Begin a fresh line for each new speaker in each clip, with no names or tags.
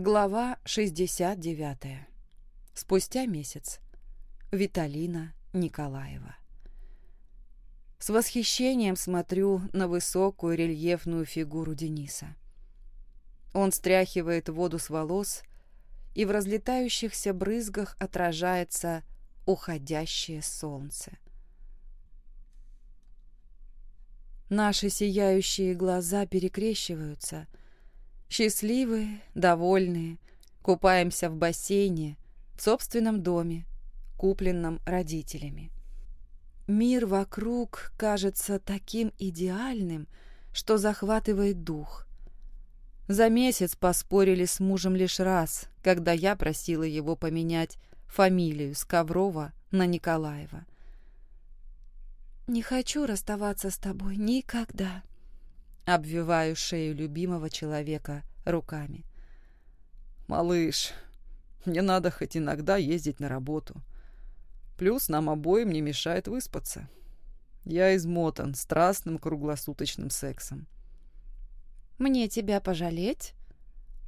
Глава 69. Спустя месяц. Виталина Николаева. С восхищением смотрю на высокую рельефную фигуру Дениса. Он стряхивает воду с волос, и в разлетающихся брызгах отражается уходящее солнце. Наши сияющие глаза перекрещиваются. Счастливые, довольные, купаемся в бассейне, в собственном доме, купленном родителями. Мир вокруг кажется таким идеальным, что захватывает дух. За месяц поспорили с мужем лишь раз, когда я просила его поменять фамилию с Коврова на Николаева. «Не хочу расставаться с тобой никогда», — обвиваю шею любимого человека руками.
«Малыш, мне надо хоть иногда ездить на работу. Плюс нам обоим не мешает выспаться. Я измотан страстным круглосуточным сексом.
«Мне тебя пожалеть?»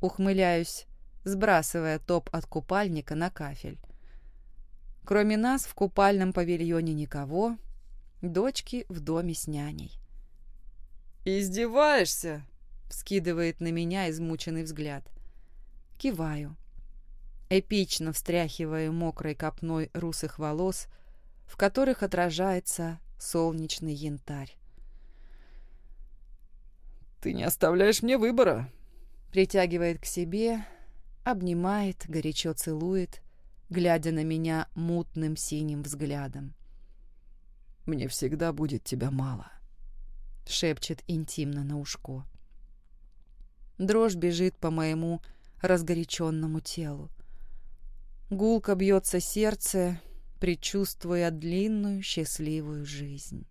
Ухмыляюсь, сбрасывая топ от купальника на кафель. Кроме нас в купальном павильоне никого, дочки в доме с няней.
«Издеваешься?»
— вскидывает на меня измученный взгляд. Киваю эпично встряхивая мокрой копной русых волос, в которых отражается солнечный янтарь.
«Ты не оставляешь мне выбора!»
Притягивает к себе, обнимает, горячо целует, глядя на меня мутным синим взглядом.
«Мне всегда будет тебя мало», —
шепчет интимно на ушко. Дрожь бежит по моему разгоряченному телу. Гулко бьется сердце, предчувствуя длинную счастливую жизнь.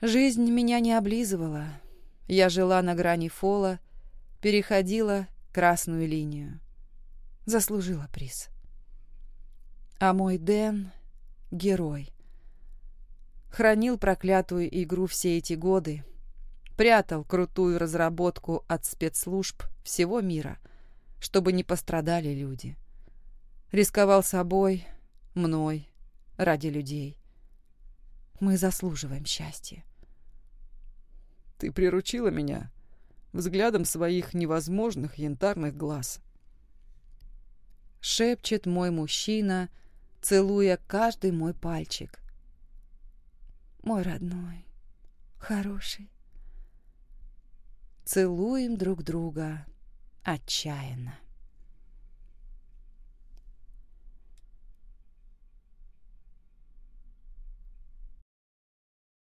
Жизнь меня не облизывала. Я жила на грани фола, переходила красную линию. Заслужила приз. А мой Дэн — герой. Хранил проклятую игру все эти годы, прятал крутую разработку от спецслужб всего мира, чтобы не пострадали люди. Рисковал собой, мной, ради людей. Мы заслуживаем счастья.
Ты приручила меня взглядом своих невозможных янтарных глаз.
Шепчет мой мужчина, целуя каждый мой пальчик. Мой родной, хороший. Целуем друг друга отчаянно.